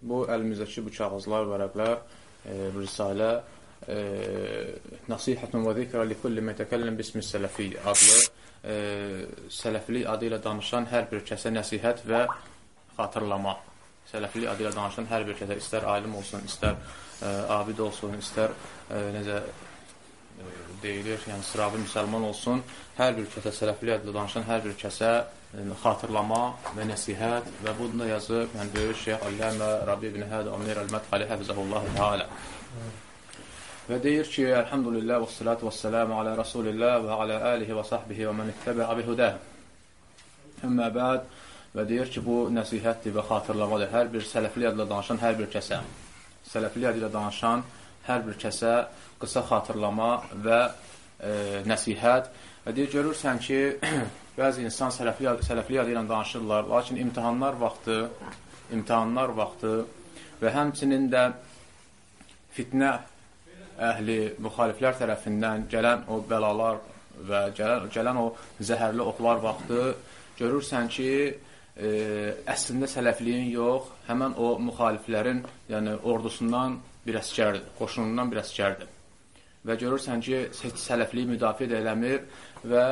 bu əlimizdəki bu kağızlar, vərəqlər, e, risalə e, Nasihətun və zikrə li kulli mətəkəlləm bismi sələfi adlı e, sələflik adı ilə danışan hər bir kəsə nəsihət və xatırlama. Sələflik adı ilə danışan hər bir kəsə istər alim olsun, istər e, abid olsun, istər e, necə deyilir, yəni sıravi müsəlman olsun, hər bir kəsə sələflik adlı danışan hər bir kəsə xatırlama və nəsihət və bunu da yazıb, yəni böyük şeyh Alləmə Rabi ibn Hədə Ömər Əl-Mətxali Həfizəhullah Teala. Və deyir ki, Elhamdülillah və salatu və selamu alə Rasulillah və alə alihi və sahbihi və mən ittəbə abi hudə. Əmmə bəd və deyir ki, bu nəsihətdir və xatırlamadır. Hər bir sələfli adla danışan hər bir kəsə, sələfli adla danışan hər bir kəsə qısa xatırlama və e, nəsihət. Və deyir, görürsən ki, Bəzi insan sələfli, sələfli adı ilə danışırlar, lakin imtihanlar vaxtı, imtihanlar vaxtı və həmçinin də fitnə əhli müxaliflər tərəfindən gələn o bəlalar və gələn, gələn o zəhərli oxlar vaxtı görürsən ki, e, əslində sələfliyin yox, həmən o müxaliflərin, yəni ordusundan bir əskərdir, qoşunundan bir əskərdir. Və görürsən ki, heç sələfliyi müdafiə də eləmir və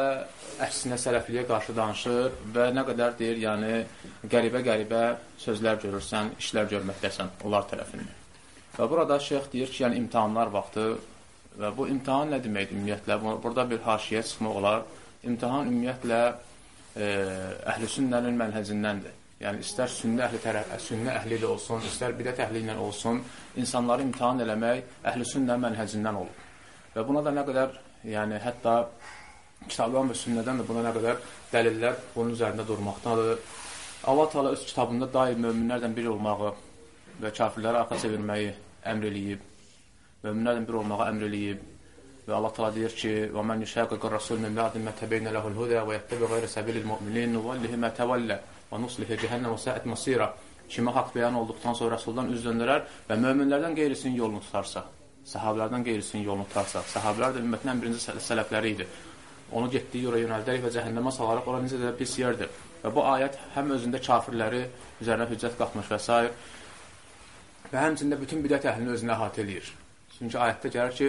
əksinə sələfliyə qarşı danışır və nə qədər deyir, yəni qəribə-qəribə sözlər görürsən, işlər görməkdəsən onlar tərəfindən. Və burada şeyx deyir ki, yəni imtahanlar vaxtı və bu imtahan nə deməkdir ümumiyyətlə? Burada bir haşiyə çıxmaq olar. İmtahan ümumiyyətlə e, əhl-i sünnənin mənhəzindəndir. Yəni istər sünnə əhli tərəf, sünnə əhli ilə olsun, istər bidət əhli ilə olsun, insanları imtahan eləmək əhl-i sünnə mənhəzindən olur. Və buna da nə qədər, yəni hətta kitabdan və sünnədən də buna nə qədər dəlillər bunun üzərində durmaqdadır. Allah Teala öz kitabında daim möminlərdən biri olmağı və kafirlərə arxa çevirməyi əmr eləyib. Möminlərdən biri olmağı əmr eləyib. Və Allah Teala deyir ki: "Və men yushaqiqir rasul min ba'di ma tabayyana lahu al-huda və yattabi ghayra sabilil mu'minin nuwallihi ma tawalla və nuslihi cehennəm və sa'at masira." Kimə haqq bəyan olduqdan sonra Rəsuldan üz döndərər və möminlərdən qeyrisinin yolunu tutarsa, sahabelərdən qeyrisinin yolunu tutarsa, sahabelər də ümmətin ən birinci sələfləri idi onu getdiyi yora yönəldərək və cəhənnəmə salaraq ora necə də pis yerdir. Və bu ayət həm özündə kafirləri üzərinə hüccət qalxmış və s. və həmçində bütün bidət əhlini özünə əhatə eləyir. Çünki ayətdə gəlir ki,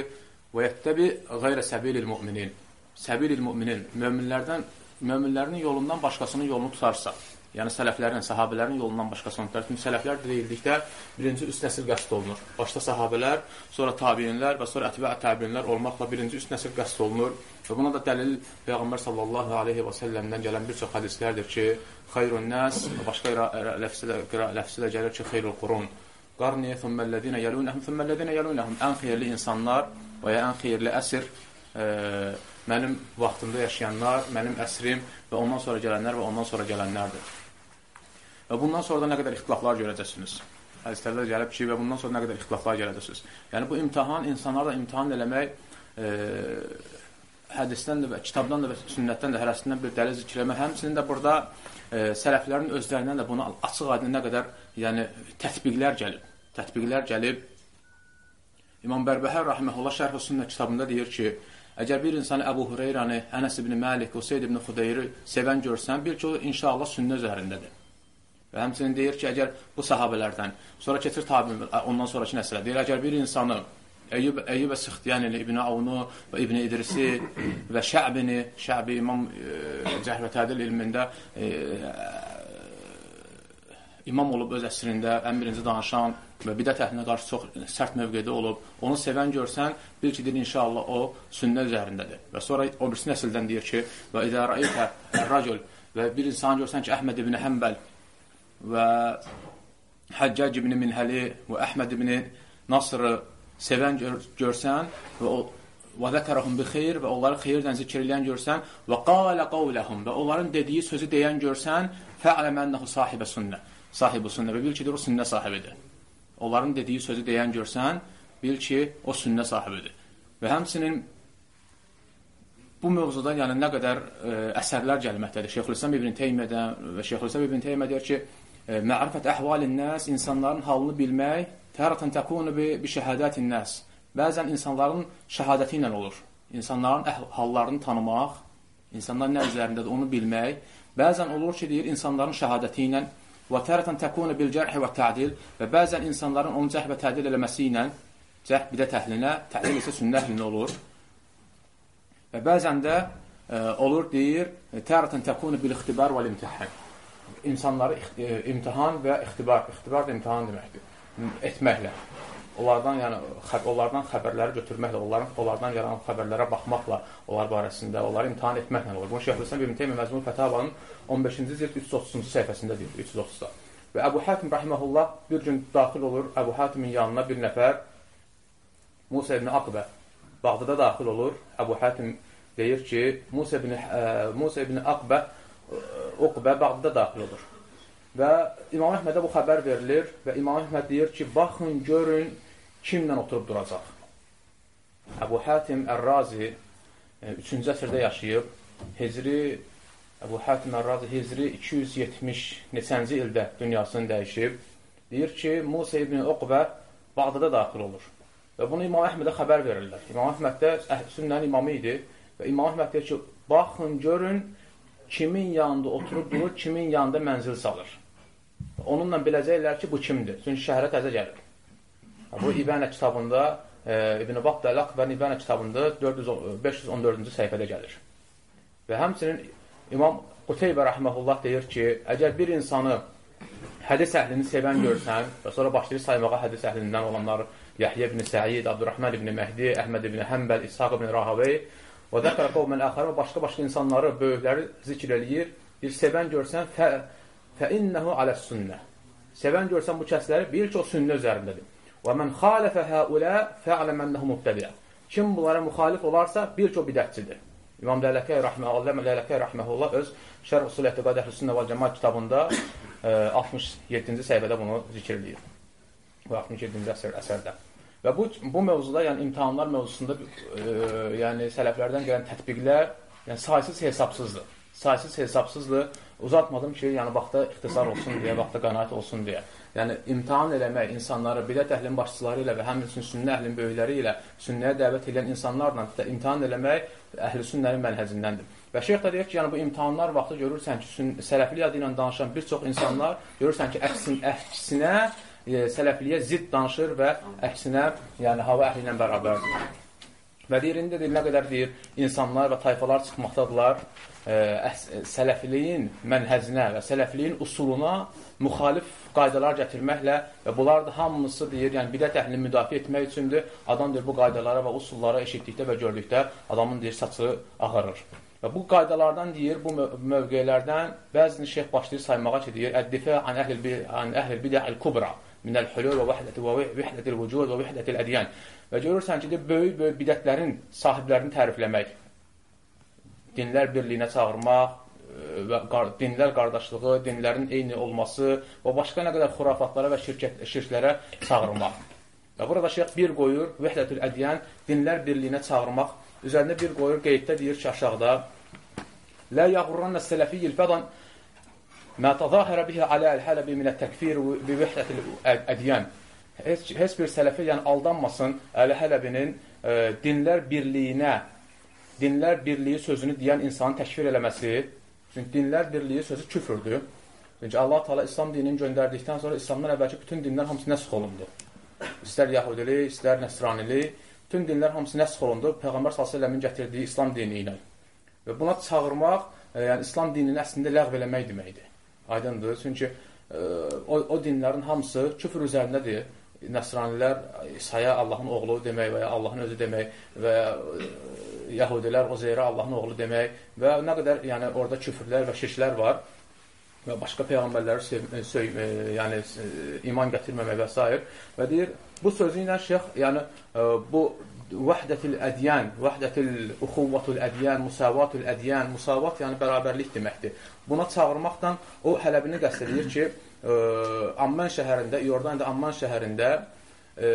və yəttəbi qeyrə səbilil müminin. Səbilil müminin. Möminlərdən, möminlərin yolundan başqasının yolunu tutarsa, yəni sələflərin, sahabələrin yolundan başqasını tutar. Çünki sələflər deyildikdə birinci üst nəsil qəsd olunur. Başda sahabələr, sonra tabiyinlər və sonra ətbə təbiyinlər olmaqla birinci üst nəsil qəsd olunur. Və buna da dəlil Peyğəmbər sallallahu aleyhi və səlləmdən gələn bir çox hədislərdir ki, xeyrun nəs, başqa ləfsi də gəlir ki, xeyrul qurun. Qarniyə thumməllədinə yəlunəhum, thumməllədinə yəlunəhum. Ən xeyirli insanlar və ya ən xeyirli əsr e, mənim vaxtımda yaşayanlar, mənim əsrim və ondan sonra gələnlər və ondan sonra gələnlərdir. Və bundan sonra da nə qədər ixtilaflar görəcəksiniz. Hədislərdə gəlib ki, və bundan sonra nə qədər ixtilaflar görəcəksiniz. Yəni bu imtahan insanlarla imtahan eləmək e, hədisdən də və kitabdan da və sünnətdən də hərəsindən bir dəlil zikr eləmək. Həmçinin də burada e, sələflərin özlərindən də buna açıq-aydın nə qədər yəni tətbiqlər gəlib. Tətbiqlər gəlib. İmam Bərbəhər rahmehullah Şərh-i Sünnə kitabında deyir ki, əgər bir insan Əbu Hüreyrəni, Ənəs ibn Məlik, Useyd ibn Xudeyri sevən görsən, bil ki, o inşallah sünnə üzərindədir. Və həmçinin deyir ki, əgər bu sahabələrdən, sonra keçir tabi, ondan sonraki nəslə, deyir, əgər bir insanı Əyyub, Əyyub Əs-Sıxtiyanini, İbn Avunu və İbn İdrisi və Şəbini, Şəbi İmam e, Cəhl və Tədil ilmində e, imam olub öz əsrində, ən birinci danışan və bidət əhlinə qarşı çox sərt mövqedə olub, onu sevən görsən, bil ki, deyir, inşallah o sünnə üzərindədir. Və sonra o birisi nəsildən deyir ki, və idə rəitə rəcül və bir insan görsən ki, Əhməd ibn Həmbəl və Həccac ibn Minhəli və Əhməd ibn Nasrı sevən gör görsən və o və zəkərəhum bi xeyr və onları xeyirdən zikr edən görsən və qalə qavləhum və onların dediyi sözü deyən görsən fə'ləm ənəhu sahibə sünnə sahibi sünnə və bil ki, o sünnə sahibidir. onların dediyi sözü deyən görsən, bil ki, o sünnə sahibidir. Və həmçinin bu mövzuda yəni nə qədər ə, əsərlər gəlməkdədir. Şeyxülislam İbn Teymiyədən və Şeyxülislam İbn Teymiyyə deyir ki, Mə'rifət əhvalin nəs, insanların halını bilmək, təratan təkunu bi, bi şəhədətin nəs. Bəzən insanların şəhadəti ilə olur. İnsanların hallarını tanımaq, insanlar nə üzərindədir onu bilmək. Bəzən olur ki, deyir, insanların şəhadəti ilə və təratan təkunu bil cərh və tədil və bəzən insanların onu cərh və tədil eləməsi ilə cərh bidə təhlinə, tədil isə sünnə əhlinə olur. Və bəzən də ə, olur deyir, təratan təkunu bil ixtibar və imtihan insanları e, imtihan və ixtibar, ixtibar da imtihan deməkdir, etməklə. Onlardan, yəni, onlardan xəbərləri götürməklə, onların, onlardan gelen xəbərlərə baxmaqla, onlar barəsində, onları imtihan etməklə olur. Bunu Şeyxülislam İbn Teymiyyə Məzmun Fətavanın 15-ci cilt 330-cu səhifəsində deyir, 330-da. Və Əbu Hatim rahimehullah bir gün daxil olur Əbu Hatimin yanına bir nəfər Musa ibn Aqbə Bağdada daxil olur. Əbu Hatim deyir ki, Musa ibn, ə, Musa ibn Aqbə Uqbə Bağdada daxil olur. Və İmam Əhmədə bu xəbər verilir və İmam Əhməd deyir ki, baxın, görün, kimlə oturub duracaq. Əbu Hatim Ər-Razi 3-cü e, əsrdə yaşayıb, Hicri Əbu Hatim Ər-Razi Hicri 270 neçənci ildə dünyasını dəyişib. Deyir ki, Musa ibn Uqbə Bağdada daxil olur. Və bunu İmam Əhmədə xəbər verirlər. İmam Əhməd də sünnənin imamı idi və İmam Əhməd deyir ki, baxın, görün, kimin yanında oturub durur, kimin yanında mənzil salır. Onunla biləcəklər ki, bu kimdir. Çünki şəhərə təzə gəlir. Bu İbənə kitabında, e, İbn-i Batdə Əl-Aqbən İbənə kitabında 514-cü səhifədə gəlir. Və həmçinin İmam Quteybə rəhməhullah deyir ki, əgər bir insanı hədis əhlini sevən görsən və sonra başlayır saymağa hədis əhlindən olanlar Yahya ibn Səid, Abdurrahman ibn Məhdi, Əhməd ibn Həmbəl, İshaq ibn Rahavey Və zəkərə qovmən əxərə başqa-başqa insanları, böyükləri zikr eləyir. Bir sevən görsən, fə, fə innəhu aləs sünnə. Sevən görsən bu kəsləri, bil ki, o sünnə üzərindədir. Və mən xalifə həulə fə'ləm ənəhu mübtədiyə. Kim bunlara müxalif olarsa, ki, o bidətçidir. İmam Lələkəy rəhməhullah, Lələkəy rəhməhullah öz Şərh Usul Etiqad Əhlüsünnə və Cəmaat kitabında e, 67-ci səhifədə bunu zikr eləyir. Və 67-ci əsər, əsərdə. Və bu, bu mövzuda, yəni imtihanlar mövzusunda e, yəni sələflərdən gələn tətbiqlər yəni saysız hesabsızdır. Saysız hesabsızdır. Uzatmadım ki, yəni vaxta ixtisar olsun deyə, vaxta qənaət olsun deyə. Yəni imtahan eləmək insanları bidət əhlinin başçıları ilə və həmçinin sünnə əhlinin böyükləri ilə sünnəyə dəvət edən insanlarla imtahan eləmək əhl-i sünnənin mənhəzindəndir. Və şeyx də deyir ki, yəni bu imtahanlar vaxtı görürsən ki, sələfli adı ilə danışan bir çox insanlar görürsən ki, əksin, əksinə e, sələfliyə zidd danışır və əksinə, yəni hava əhli ilə bərabərdir. Və deyir, indi deyir, nə qədər deyir, insanlar və tayfalar çıxmaqdadırlar e, sələfliyin mənhəzinə və sələfliyin usuluna müxalif qaydalar gətirməklə və bunlar da hamısı deyir, yəni bidət əhlini müdafiə etmək üçündür. Adam deyir, bu qaydalara və usullara eşitdikdə və gördükdə adamın deyir, saçı ağarır. Və bu qaydalardan deyir, bu mövqelərdən bəzini şeyx başlayır saymağa ki, deyir, Əd-difə an əhl-bil bidə'il kubra minəl hulul və vəhdəti və vəhdətil vücud və vəhdətil ədiyən. Və görürsən ki, böyük-böyük bidətlərin sahiblərini tərifləmək, dinlər birliyinə çağırmaq, və dinlər qardaşlığı, dinlərin eyni olması və başqa nə qədər xurafatlara və şirkət, şirklərə çağırmaq. Və burada şeyx bir qoyur, vəhdətül ədiyən, dinlər birliyinə çağırmaq. Üzərində bir qoyur, qeyddə deyir ki, aşağıda Lə yağurranə sələfiyyil fədan Mə təzahərə bihə alə əl-hələbi minə təkfir bi vəhdətil ədiyən. Heç, heç bir sələfi yəni aldanmasın Əl-Hələbinin e, dinlər birliyinə, dinlər birliyi sözünü deyən insanı təkfir eləməsi. Çünki dinlər birliyi sözü küfürdür. Çünki Allah Taala İslam dinini göndərdikdən sonra İslamdan əvvəlki bütün dinlər hamısı nəsx olundu. İstər Yahudilik, istər Nəsranilik, bütün dinlər hamısı nəsx olundu Peyğəmbər əleyhi gətirdiyi İslam dini ilə. Və buna çağırmaq, e, yəni İslam dinini əslində ləğv eləmək deməkdir. Aydındır. Çünki ə, e, o, o dinlərin hamısı küfr üzərindədir. Nəsranilər İsa'ya Allahın oğlu demək və ya Allahın özü demək və ə, Yahudilər Uzeyrə Allahın oğlu demək və nə qədər yəni orada küfrlər və şirklər var və başqa peyğəmbərləri sev, e, yəni e, iman gətirməmək və s. və deyir bu sözü ilə şeyx yəni bu vəhdətil ədiyən, vəhdətil uxuvvatul ədiyən, musavatül ədiyən, musavat yəni bərabərlik deməkdir. Buna çağırmaqla o hələbini qəst edir ki, e, Amman şəhərində, İordaniyada Amman şəhərində e,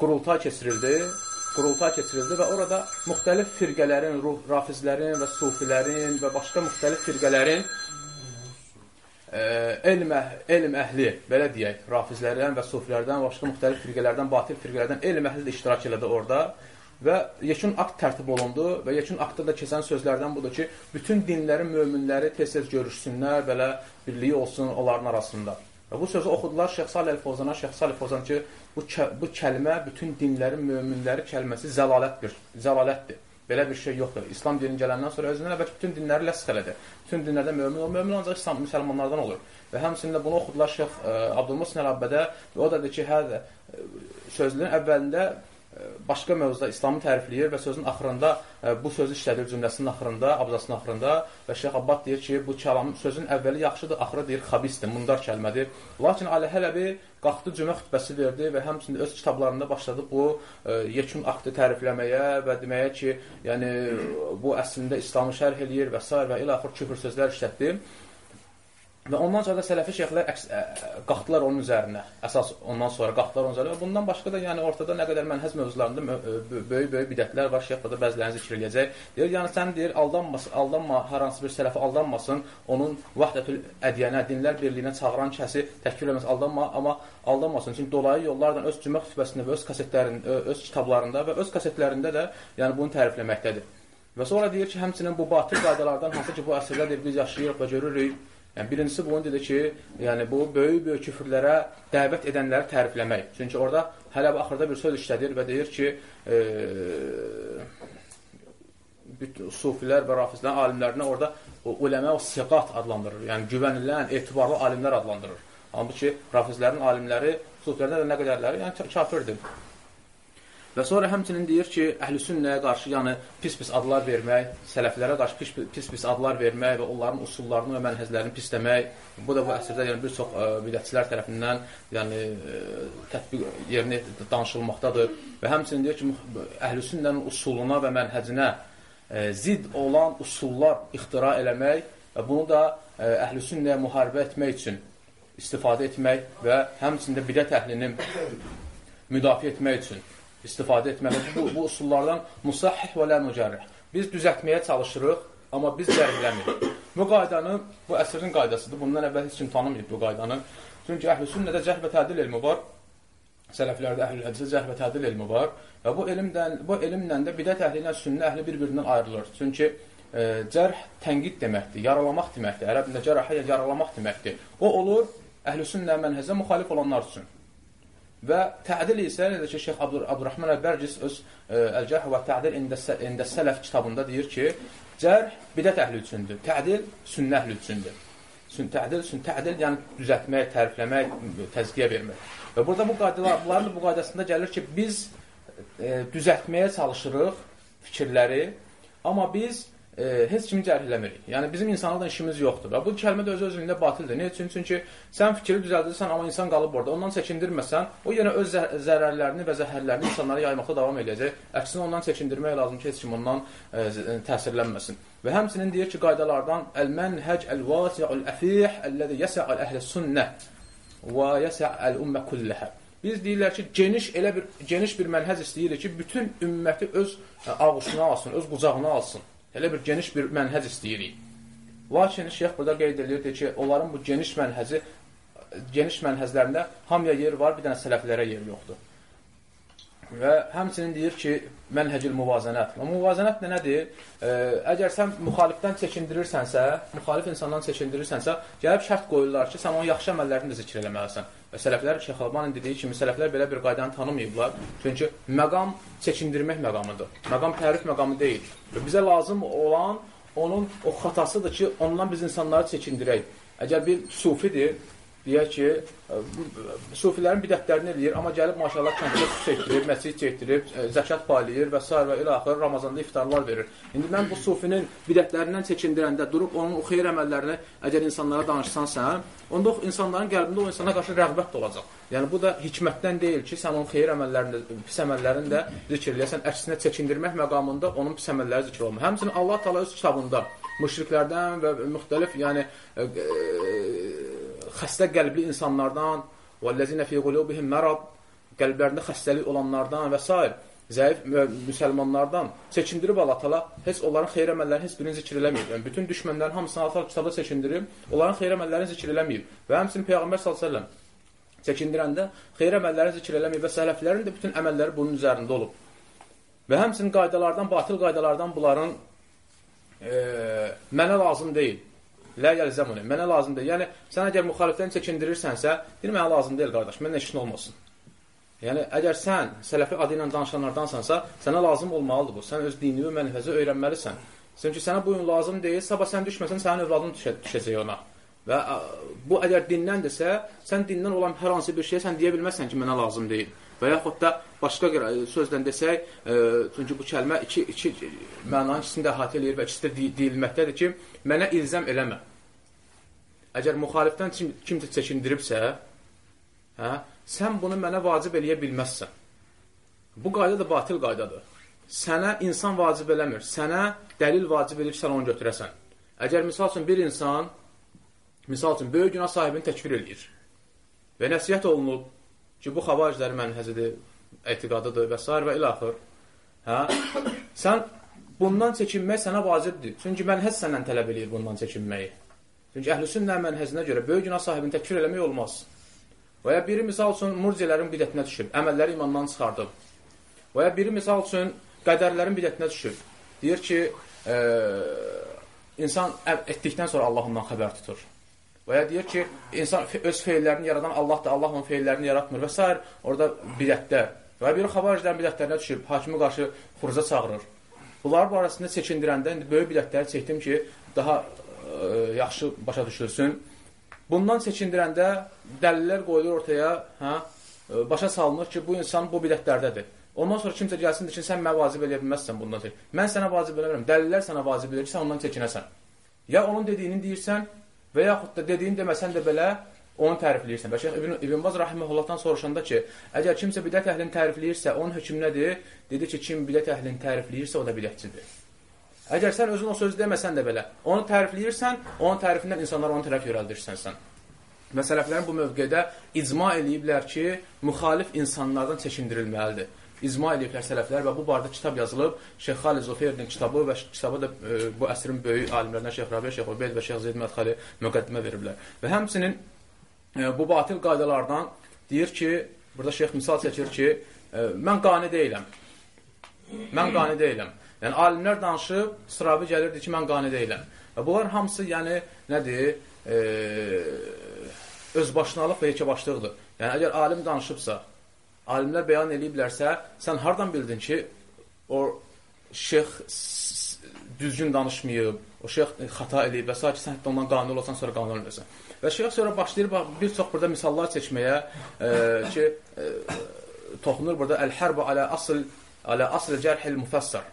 qurultay keçirildi. Qurultay keçirildi və orada müxtəlif firqələrin, rafizlərin və sufilərin və başqa müxtəlif firqələrin elm, elm əhli, belə deyək, rafizlərdən və sufilərdən, başqa müxtəlif firqələrdən, batil firqələrdən elm əhli də iştirak elədi orada və yekun akt tərtib olundu və yekun aktda da keçən sözlərdən budur ki, bütün dinlərin möminləri tez-tez görüşsünlər, belə birliyi olsun onların arasında. Və bu sözü oxudular Şeyx Salih Fozana, Şeyx Salih Fozan ki, bu, bu kəlmə bütün dinlərin möminləri kəlməsi zəlalətdir, zəlalətdir. Belə bir şey yoxdur. İslam dini gələndən sonra özündən əvvəl bütün dinləri ləsx elədi. Bütün dinlərdə mömin, o mömin ancaq İslam müsəlmanlardan olur. Və həmçinin bunu oxudular Şeyx Abdülmusin Əl-Abbədə və o da dedi ki, hə sözlüyün əvvəlində başqa mövzuda İslamı tərifləyir və sözün axırında e, bu sözü işlədir cümləsinin axırında, abzasının axırında və Şeyx Abbad deyir ki, bu kəlam sözün əvvəli yaxşıdır, axırı deyir xabisdir, mundar kəlmədir. Lakin Ali Hələbi qalxdı cümə xutbəsi verdi və həmçinin öz kitablarında başladı bu e, yekun aktı tərifləməyə və deməyə ki, yəni bu əslində İslamı şərh eləyir və s. və ilə axır küfür sözlər işlətdi. Və ondan sonra da sələfi şeyxlər əks, ə, qalxdılar onun üzərinə. Əsas ondan sonra qalxdılar onun üzərinə. Bundan başqa da yəni ortada nə qədər mənhəz mövzularında böyük-böyük bidətlər var. Şeyx burada bəzilərini zikr eləyəcək. Deyir, yəni sən deyir, aldanmasın, aldanma, hər hansı bir sələfi aldanmasın. Onun vahdətül ədiyyənə, dinlər birliyinə çağıran kəsi təhkil eləməz, aldanma, amma aldanmasın. Çünki dolayı yollardan öz cümə xütbəsində və öz kasetlərində, öz kitablarında və öz kasetlərində də yəni bunu tərifləməkdədir. Və sonra deyir ki, həmçinin bu batil qaydalardan hansı ki, bu əsrdə biz yaşayırıq və görürük, Yəni birincisi bunu dedi ki, yəni bu böyük-böyük küfrlərə dəvət edənləri tərifləmək. Çünki orada hələ axırda bir söz işlədir və deyir ki, e, bütün sufilər və rafizlərin alimlərinə orada uləmə və siqat adlandırır. Yəni güvənilən, etibarlı alimlər adlandırır. Halbuki rafizlərin alimləri sufilərdə də nə qədərləri, yəni kafirdir. Və sonra həmçinin deyir ki, əhlüsünnəyə qarşı yəni pis-pis adlar vermək, sələflərə qarşı pis-pis adlar vermək və onların usullarını və mənhəzlərini pisləmək. Bu da bu əsrdə yəni bir çox e, bidətçilər tərəfindən yəni e, tətbiq yerinə danışılmaqdadır. Və həmçinin deyir ki, əhlüsünnənin usuluna və mənhəcinə e, zid olan usullar ixtira eləmək və bunu da əhlüsünnəyə müharibə etmək üçün istifadə etmək və həmçində bidət əhlinin müdafiə etmək üçün istifadə etməlidir. Bu, bu usullardan musahih və lə mücərrih. Biz düzəltməyə çalışırıq, amma biz cərhləmirik. Bu qaydanı, bu əsrin qaydasıdır. Bundan əvvəl heç kim tanımayıb bu qaydanı. Çünki əhl-i sünnədə cəhl və tədil elmi var. Sələflərdə əhl-i hədisə cəhl və tədil elmi var. Və bu elmdən, bu elmlə də bidət əhli ilə sünnə əhli bir-birindən ayrılır. Çünki e, cərh tənqid deməkdir, yaralamaq deməkdir. Ərəb dilində cərhə yaralamaq deməkdir. O olur əhl-i sünnə mənhəzə müxalif olanlar üçün. Və tədil isə necə ki, Şeyx Abdur Abdurrahman Əl-Bərcis öz e, Əl-Cərh və Tədil İndə Sələf kitabında deyir ki, cərh bidət əhli üçündür, tədil sünnə əhli üçündür. Sün tədil, sün tədil yəni düzəltmək, tərifləmək, təzkiyə vermək. Və burada bu qaydalar, bunların bu qaydasında gəlir ki, biz e, düzəltməyə çalışırıq fikirləri, amma biz e, heç kimi cərh eləmirik. Yəni bizim insanlarla işimiz yoxdur. Və bu kəlmə də öz özlüyündə batildir. Nə üçün? Çünki sən fikri düzəldirsən, amma insan qalıb orada. Ondan çəkindirməsən, o yenə öz zərərlərini və zəhərlərini insanlara yaymaqda davam edəcək. Əksinə ondan çəkindirmək lazım ki, heç kim ondan e, e təsirlənməsin. Və həmçinin deyir ki, qaydalardan əl-mənhəc əl-vasi'ul-əfih əlləzi yəsə'al əhlə-sünnə və yəsə'əl-ümmə kulləhə. Biz deyirlər ki, geniş elə bir geniş bir mənhəc istəyirik ki, bütün ümməti öz e, ağuşuna alsın, öz qucağına alsın. Elə bir geniş bir mənhəc istəyirik. Lakin şeyx burada qeyd edirdi ki, onların bu geniş mənhəci, geniş mənhəzlərində hamıya yer var, bir dənə sələflərə yer yoxdur. Və həmçinin deyir ki, mənhəcil muvazənət. Və muvazənət nə nədir? E, əgər sən müxalifdən çəkindirirsənsə, müxalif insandan çəkindirirsənsə, gəlib şərt qoyurlar ki, sən onun yaxşı əməllərini də zikr eləməlisən. Və sələflər Şeyx Albanin dediyi kimi sələflər belə bir qaydanı tanımayıblar. Çünki məqam çəkindirmək məqamıdır. Məqam tərif məqamı deyil. Və bizə lazım olan onun o xatasıdır ki, ondan biz insanları çəkindirək. Əgər bir sufidir, deyək ki, e, sufilərin bidətlərini eləyir, amma gəlib maşallah kəndə su çəkdirib, məscid çəkdirib, e, zəkat paylayır və s. və ilə axır Ramazanda iftarlar verir. İndi mən bu sufinin bidətlərindən çəkindirəndə durub onun o xeyir əməllərini əgər insanlara danışsansan, onda o insanların qəlbində o insana qarşı rəğbət də olacaq. Yəni bu da hikmətdən deyil ki, sən onun xeyir əməllərini, pis əməllərini də zikr eləyəsən, əksinə çəkindirmək məqamında onun pis əməlləri zikr olunur. Həmçinin Allah Taala öz kitabında müşriklərdən və müxtəlif, yəni ə, ə, xəstə qəlbli insanlardan, vəllezine fi qulubihim mərad, qəlblərində xəstəlik olanlardan və s. zəif müsəlmanlardan çəkindirib Allah təala heç onların xeyir əməllərini heç birini zikr eləməyib. Yəni bütün düşmənlərin hamısını Allah kitabda çəkindirib, onların xeyir əməllərini zikr eləməyib. Və həmçinin Peyğəmbər sallallahu əleyhi və səlləm çəkindirəndə xeyir əməllərini zikr eləməyib və sələflərin də bütün əməlləri bunun üzərində olub. Və həmçinin qaydalardan, batil qaydalardan bunların e, mənə lazım deyil. Lə yəlzəmuni. Mənə lazım deyil. Yəni sən əgər müxalifdən çəkindirirsənsə, deyir mənə lazım deyil qardaş. Mənə işin olmasın. Yəni, əgər sən sələfi adı ilə danışanlardansansa, sənə lazım olmalıdır bu. Sən öz dinini və mənfəzi öyrənməlisən. Çünki sənə bu gün lazım deyil, sabah sən düşməsən, sənin övladın düşə, düşəcək ona. Və ə, bu əgər dindən-dirsə, sən dindən olan hər hansı bir şeyə sən deyə bilməzsən ki, mənə lazım deyil. Və yaxud da başqa sözlə desək, ə, çünki bu kəlmə iki, iki mənanın ikisini də əhatə eləyir və ikisi də deyilməkdədir ki, mənə ilzəm eləmə. Əgər müxalifdən kim, kimsə çəkindiribsə, hə, sən bunu mənə vacib eləyə bilməzsən. Bu qayda da batil qaydadır. Sənə insan vacib eləmir. Sənə dəlil vacib ki, sən onu götürəsən. Əgər misal üçün bir insan, misal üçün böyük günah sahibini təkfir eləyir və nəsiyyət olunub ki, bu xavariclərin mənhəzidir, etiqadıdır və s. və ilaxır. Hə? Sən bundan çəkinmək sənə vacibdir. Çünki mənhəz səndən tələb eləyir bundan çəkinməyi. Çünki əhlüsünnə mənhəzinə görə böyük günah sahibini təkfir eləmək olmaz. Və ya biri misal üçün murciələrin bidətinə düşüb, əməlləri imandan çıxardıb. Və ya biri misal üçün qədərlərin bidətinə düşüb. Deyir ki, e, insan etdikdən sonra Allah ondan xəbər tutur. Və ya deyir ki, insan öz feillərini yaradan Allah da Allah onun feillərini yaratmır və s. orada bidətdə. Və biri xavariclərin bidətlərinə düşüb, hakimi qarşı xuruza çağırır. Bunlar barəsində çəkindirəndə indi böyük bidətləri çəkdim ki, daha yaxşı başa düşülsün. Bundan çəkindirəndə dəlillər qoyulur ortaya, hə? Başa salınır ki, bu insan bu bidətlərdədir. Ondan sonra kimsə gəlsin ki, sən mənə vacib eləyə bilməzsən bundan çəkin. Mən sənə vacib eləmirəm. Dəlillər sənə vacib edir ki, sən ondan çəkinəsən. Ya onun dediyini deyirsən və yaxud da dediyini deməsən də belə onu tərifləyirsən. Və Şeyx İbn, İbn Baz rahimehullahdan soruşanda ki, əgər kimsə bidət əhlini tərifləyirsə, onun hökmü nədir? Dedi ki, kim bidət əhlini tərifləyirsə, o da bidətçidir. Əgər sən özün o sözü deməsən də belə, onu tərifləyirsən, onun tərifindən insanlar onu tərəf yönəldirsən sən. Və sələflərin bu mövqedə icma eləyiblər ki, müxalif insanlardan çəkindirilməlidir. İcma eləyiblər sələflər və bu barədə kitab yazılıb. Şeyx Xalid Zofiyevin kitabı və kitabı da e, bu əsrin böyük alimlərindən Şeyx Rabi, Şeyx Ubeyd və Şeyx Zeyd Mədxəli müqəddimə veriblər. Və həmçinin e, bu batil qaydalardan deyir ki, burada Şeyx misal çəkir ki, e, mən qani deyiləm. Mən qani deyiləm. Yəni alimlər danışıb, sıravi gəlirdi ki, mən qane deyiləm. Və bunlar hamısı, yəni nədir? E, özbaşınalıq və yekəbaşlıqdır. Yəni əgər alim danışıbsa, alimlər bəyan eləyiblərsə, sən hardan bildin ki, o şeyx düzgün danışmayıb, o şeyx xata eləyib və s. ki, sən ondan qanun olasan, sonra qanun olmayasan. Və şeyx sonra başlayır bir çox burada misallar çəkməyə e, ki, e, toxunur burada əl-hərb alə asl alə asl cərhil müfəssər.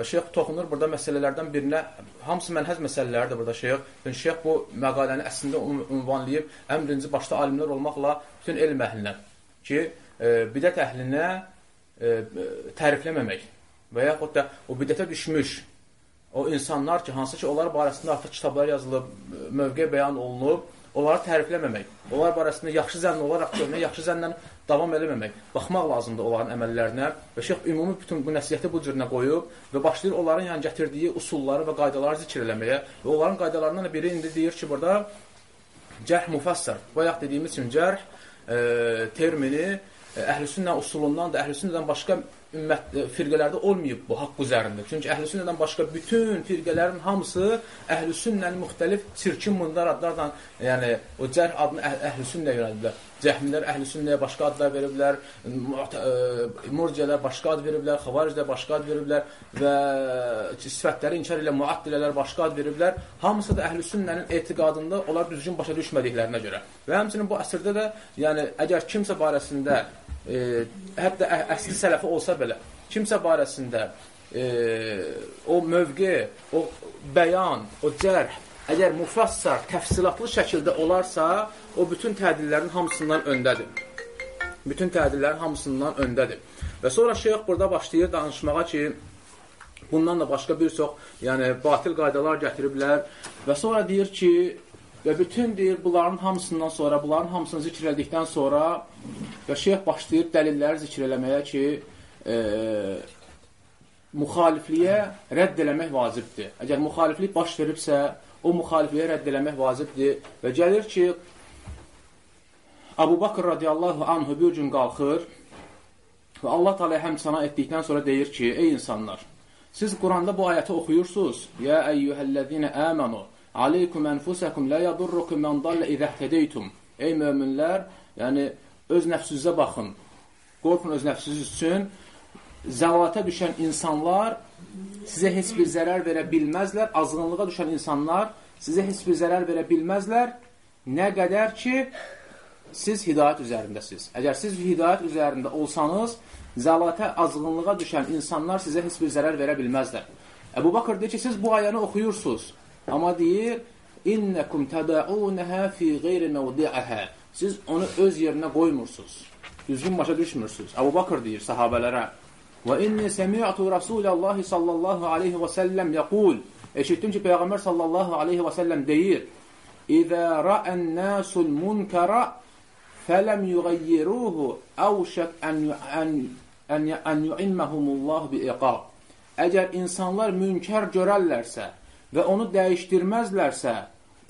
Və şeyx toxunur burada məsələlərdən birinə, hamısı mənhəz məsələləridir burada şeyx. Yəni şeyx bu məqaləni əslində ünvanlayıb ən birinci başda alimlər olmaqla bütün elm əhlinə ki, e, bidət əhlinə e, tərifləməmək və yaxud da o bidətə düşmüş o insanlar ki, hansı ki, onlar barəsində artıq kitablar yazılıb, mövqe bəyan olunub, onları tərifləməmək, onlar barəsində yaxşı zənn olaraq görmək, yaxşı zənnlə davam eləməmək, baxmaq lazımdır onların əməllərinə və şeyx ümumi bütün bu nəsiyyəti bu cürünə qoyub və başlayır onların yəni gətirdiyi usulları və qaydaları zikr eləməyə və onların qaydalarından biri indi deyir ki, burada cərh müfəssər, bayaq dediyimiz üçün cərh e, termini e, əhlüsünnə usulundan da əhlüsünnədən başqa ümmət e, firqələrdə olmayıb bu haqq üzərində. Çünki əhlüsünnədən başqa bütün firqələrin hamısı əhlüsünnənin müxtəlif çirkin mundar adlarla, yəni o cərh adını əh əhlüsünnə yönəldiblər. Cəhmilər əhlüsünnəyə başqa adlar veriblər, e, murcələr başqa ad veriblər, xavariclər başqa ad veriblər və sifətləri inkar ilə muaddilələr başqa ad veriblər. Hamısı da əhlüsünnənin etiqadında onlar düzgün başa düşmədiklərinə görə. Və həmçinin bu əsrdə də, yəni əgər kimsə barəsində e, hətta ə, əsli sələfi olsa belə, kimsə barəsində e, o mövqe, o bəyan, o cərh, əgər müfassar, təfsilatlı şəkildə olarsa, o bütün tədillərin hamısından öndədir. Bütün tədillərin hamısından öndədir. Və sonra şeyx burada başlayır danışmağa ki, bundan da başqa bir çox yəni, batil qaydalar gətiriblər və sonra deyir ki, Və bütün deyir, bunların hamısından sonra, bunların hamısını zikr edildikdən sonra və şeyh başlayır dəlilləri zikr eləməyə ki, e, müxalifliyə rədd eləmək vacibdir. Əgər müxaliflik baş veribsə, o müxalifliyə rədd eləmək vacibdir və gəlir ki, Abu Bakr radiyallahu anhu bir gün qalxır və Allah talaya həmd sana etdikdən sonra deyir ki, ey insanlar, siz Quranda bu ayəti oxuyursunuz. Ya əyyuhəl-ləzinə əmənu Aleykum ənfusəkum lə yadurrukum mən dallə izəhtədeytum. Ey möminlər, yəni öz nəfsünüzə baxın. Qorxun öz nəfsiniz üçün. Zəvata düşən insanlar sizə heç bir zərər verə bilməzlər. Azğınlığa düşən insanlar sizə heç bir zərər verə bilməzlər. Nə qədər ki, siz hidayət üzərindəsiniz. Əgər siz hidayət üzərində olsanız, zəlatə, azğınlığa düşən insanlar sizə heç bir zərər verə bilməzlər. Əbu Bakır deyir ki, siz bu ayəni oxuyursunuz. Amma deyir, İnnəkum tədəunəhə fi qeyri məvdiəhə. Siz onu öz yerinə qoymursunuz. Düzgün başa düşmürsünüz. Əbu Bakır deyir sahabələrə. Və inni səmi'tu Rasuləllahi sallallahu aleyhi və səlləm yəqul. Eşitdim ki, Peyğəmbər sallallahu aleyhi və səlləm deyir. Munkərə fələm yuğayyiruhu əvşək ən, ən, ən, ən yu'imməhumullahu bi iqab. Əgər insanlar münkər görərlərsə, və onu dəyişdirməzlərsə,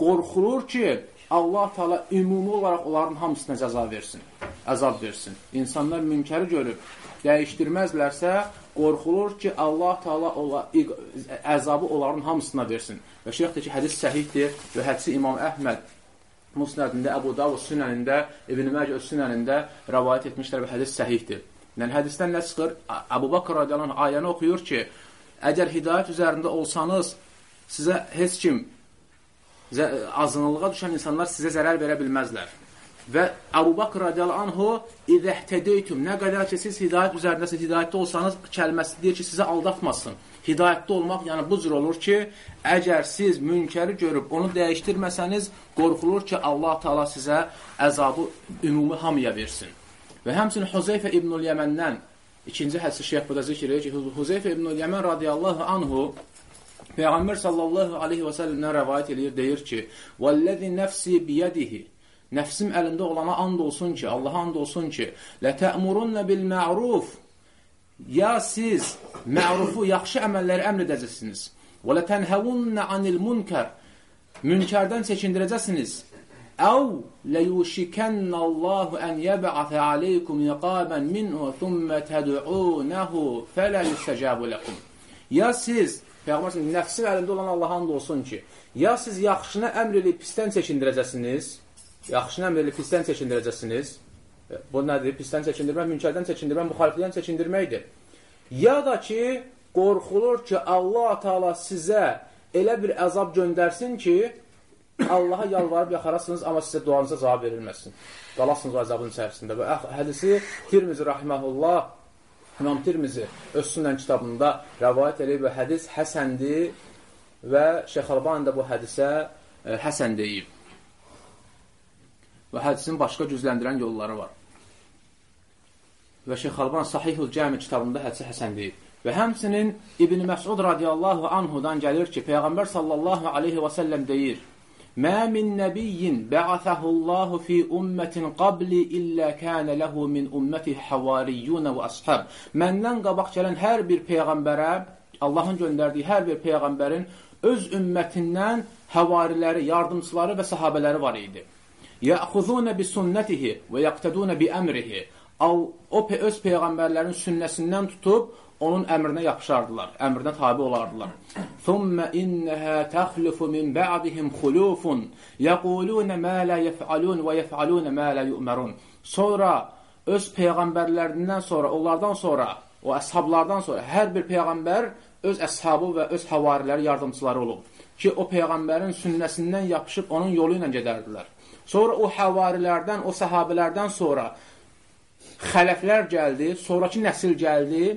qorxulur ki, Allah Taala ümumi olaraq onların hamısına cəza versin, əzab versin. İnsanlar münkəri görüb dəyişdirməzlərsə, qorxulur ki, Allah Taala ola əzabı onların hamısına versin. Və şeyx deyir ki, hədis səhihdir və hədisi İmam Əhməd Musnədində, Əbu Davud Sünənində, İbn Məcə Sünənində rəvayət etmişlər və hədis səhihdir. Yəni hədisdən nə çıxır? Əbu Bakr radiyallahu anh ayəni oxuyur ki, əgər hidayət üzərində olsanız, sizə heç kim azınlığa düşən insanlar sizə zərər verə bilməzlər. Və Əbu Bakr radiyallahu anhu idəhtədeytum nə qədər ki siz hidayət üzərindəsiz, hidayətdə olsanız kəlməsi deyir ki, sizə aldatmasın. Hidayətdə olmaq yəni bu cür olur ki, əgər siz münkəri görüb onu dəyişdirməsəniz, qorxulur ki, Allah Taala sizə əzabı ümumi hamıya versin. Və həmçinin Huzeyfə ibnül Yəməndən ikinci hədisi şeyx burada zikr edir ki, Huzeyfə ibnül Yəmən radiyallahu anhu Peyğəmbər sallallahu aleyhi və səlləmdən rəvayət edir, deyir ki, وَالَّذِي نَفْسِي بِيَدِهِ Nəfsim əlində olana and olsun ki, Allaha and olsun ki, لَتَأْمُرُنَّ بِالْمَعْرُوفِ Ya siz mərufu, yaxşı əməlləri əmr edəcəksiniz. وَلَتَنْهَوُنَّ عَنِ الْمُنْكَرِ Münkərdən çəkindirəcəksiniz. أَوْ لَيُوشِكَنَّ اللّٰهُ أَنْ يَبْعَثَ عَلَيْكُمْ يَقَابًا مِنْهُ ثُمَّ تَدْعُونَهُ فَلَا يُسْتَجَابُ لَكُمْ Ya siz Peyğəmbər sallallahu nəfsin əlində olan Allaha and olsun ki, ya siz yaxşını əmr edib pisdən çəkindirəcəksiniz, yaxşını əmr edib pisdən çəkindirəcəksiniz. E, bu nədir? Pisdən çəkindirmək, münkərdən çəkindirmək, müxaliflikdən çəkindirməkdir. Ya da ki, qorxulur ki, Allah Taala sizə elə bir əzab göndərsin ki, Allaha yalvarıb yaxarasınız, amma sizə duanıza cavab verilməsin. Qalasınız o əzabın içərisində. Və hədisi Tirmizi rahimehullah İmam Tirmizi öz sünnən kitabında rəvayət edib və hədis həsəndir və Şeyx Albani də bu hədisə e, həsən deyib. Və hədisin başqa gücləndirən yolları var. Və Şeyx Albani Sahihul Cəmi kitabında hədisi həsən deyib. Və həmsinin İbn Məsud radiyallahu anhudan gəlir ki, Peyğəmbər sallallahu aleyhi və səlləm deyir, Mə min nəbiyyin bə'athəhullahu fi ümmətin qabli illə kənə ləhu min ümməti havariyyunə və ashab. Məndən qabaq gələn hər bir peyğəmbərə, Allahın göndərdiyi hər bir peyğəmbərin öz ümmətindən havariləri, yardımçıları və sahabələri var idi. Yəxuzunə bi sünnətihi və yəqtədunə bi əmrihi. O öz peyğəmbərlərin sünnəsindən tutub onun əmrinə yapışardılar, əmrinə tabi olardılar. ثُمَّ إِنَّهَا تَخْلُفُ مِنْ بَعْدِهِمْ خُلُوفٌ يَقُولُونَ مَا لَا يَفْعَلُونَ وَيَفْعَلُونَ مَا لَا يُؤْمَرُونَ Sonra öz peyğəmbərlərindən sonra, onlardan sonra, o əshablardan sonra hər bir peyğəmbər öz əshabı və öz havariləri, yardımçıları olub. Ki, o peyğəmbərin sünnəsindən yapışıb onun yolu ilə gedərdilər. Sonra o havarilərdən, o səhabələrdən sonra xələflər gəldi, sonraki nəsil gəldi,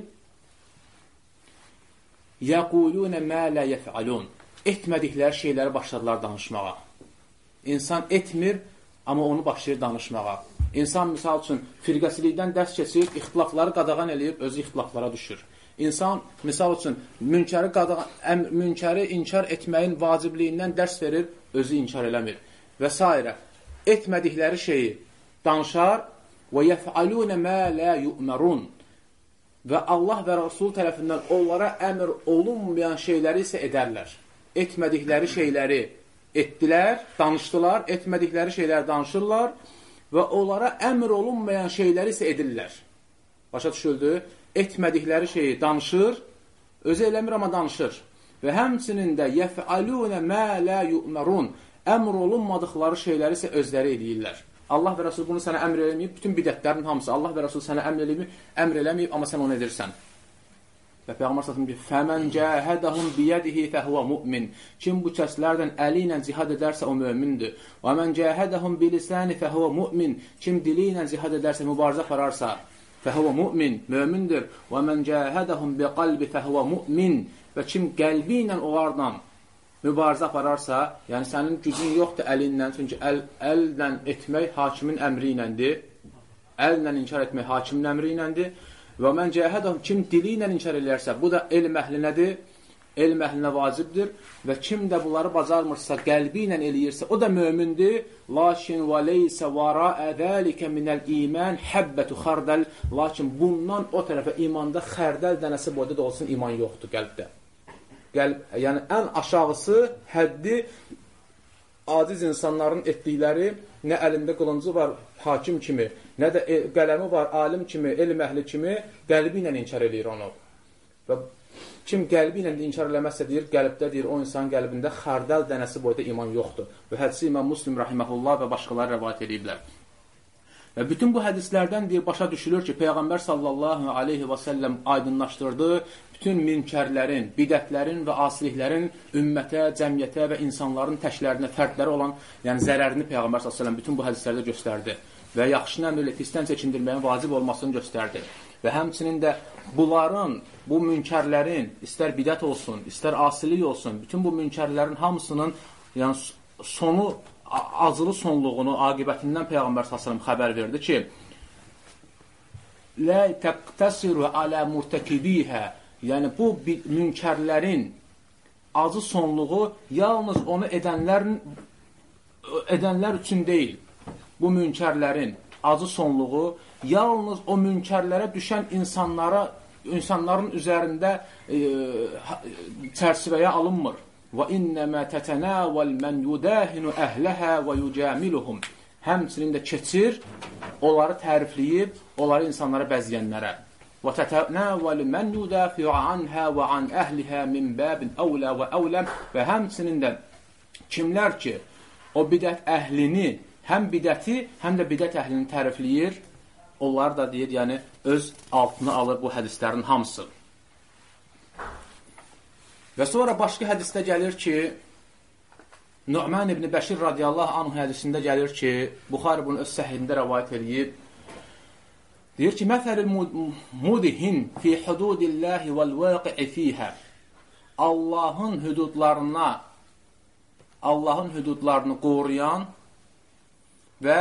Yəqulunə mə lə yəf'alun. Etmədikləri şeyləri başladılar danışmağa. İnsan etmir, amma onu başlayır danışmağa. İnsan, misal üçün, firqəsilikdən dərs keçir, ixtilafları qadağan eləyib, özü ixtilaflara düşür. İnsan, misal üçün, münkəri, qadağan, əm, münkəri inkar etməyin vacibliyindən dərs verir, özü inkar eləmir. və s. etmədikləri şeyi danışar və yəf'alunə mə lə yu'mərun və Allah və Rasul tərəfindən onlara əmr olunmayan şeyləri isə edərlər. Etmədikləri şeyləri etdilər, danışdılar, etmədikləri şeyləri danışırlar və onlara əmr olunmayan şeyləri isə edirlər. Başa düşüldü? Etmədikləri şeyi danışır, özü eləmir, amma danışır. Və həmçinin də yəf'alunə mə lə yu'mərun əmr olunmadıqları şeyləri isə özləri edirlər. Allah və Rəsul bunu sənə əmr eləməyib, bütün bidətlərin hamısı Allah və Rəsul sənə əmr eləməyib, əmr eləməyib, amma sən onu edirsən. Və Peyğəmbər sallallahu əleyhi "Fəmən cəhədəhum biyadihi fəhvə mu'min." Kim bu kəslərdən əli ilə cihad edərsə o mömindir. Və men cəhədəhum bilisani fəhvə mu'min. Kim dili ilə cihad edərsə, mübarizə apararsa, fəhvə mu'min, mömindir. Və men cəhədəhum biqalbi fəhvə mu'min. Və kim qəlbi ilə onlarla mübarizə apararsa, yəni sənin gücün yoxdur əlinlə, çünki əl, əllə etmək hakimin əmri iləndir. Əllə inkar etmək hakimin əmri iləndir. Və mən cəhədəm, kim dili ilə inkar edərsə, bu da elm əhlinədir, elm əhlinə vacibdir və kim də bunları bacarmırsa, qəlbi ilə eləyirsə, o da mömindir. Lakin və leysə varaə zəlikə minəl iman həbbətu xardəl. Lakin bundan o tərəfə imanda xərdəl dənəsi boyda da olsun iman yoxdur qəlbdə qəlb, yəni ən aşağısı həddi aciz insanların etdikləri nə əlində qılıncı var hakim kimi, nə də e, qələmi var alim kimi, elm əhli kimi qəlbi ilə inkar edir onu. Və kim qəlbi ilə inkar eləməzsə deyir, qəlbdə deyir, o insanın qəlbində xardal dənəsi boyda iman yoxdur. Və hədisi İmam Muslim rahimehullah və başqaları rivayet ediblər. Və bütün bu hədislərdən deyir, başa düşülür ki, Peyğəmbər sallallahu aleyhi və səlləm aydınlaşdırdı, bütün münkərlərin, bidətlərin və asiliklərin ümmətə, cəmiyyətə və insanların təklərinə, fərdlərə olan yəni zərərini Peyğəmbər s.ə.v bütün bu hədislərdə göstərdi və yaxşını əmrlə pisdən çəkindirməyin vacib olmasını göstərdi. Və həmçinin də bunların, bu münkərlərin, istər bidət olsun, istər asilik olsun, bütün bu münkərlərin hamısının yəni sonu acılı sonluğunu, aqibətindən Peyğəmbər s.ə.v xəbər verdi ki, Lə təqtəsiru alə murtəkibihə Yəni, bu münkərlərin acı sonluğu yalnız onu edənlərin, edənlər üçün deyil. Bu münkərlərin acı sonluğu yalnız o münkərlərə düşən insanlara, insanların üzərində e, çərçivəyə alınmır. Və innəmə tətənəvəl mən yudəhinu əhləha və yucamiluhum. Həmçinin də keçir, onları tərifləyib, onları insanlara bəziyənlərə. Tətənəvəl mən yudafi'u anhə və an əhlihə min bəbin əvlə və əvləm və həmçinin də kimlər ki, o bidət əhlini, həm bidəti, həm də bidət əhlini tərifləyir, onlar da deyir, yəni öz altına alır bu hədislərin hamısı. Və sonra başqa hədisdə gəlir ki, Nu'man ibn Bəşir radiyallahu anh hədisində gəlir ki, Buxari bunu öz səhində rəvayət edib, deyir ki, Məsəl-i mudihin fi hududilləhi vəl-vəqi fiyhə Allahın hüdudlarına Allahın hüdudlarını qoruyan və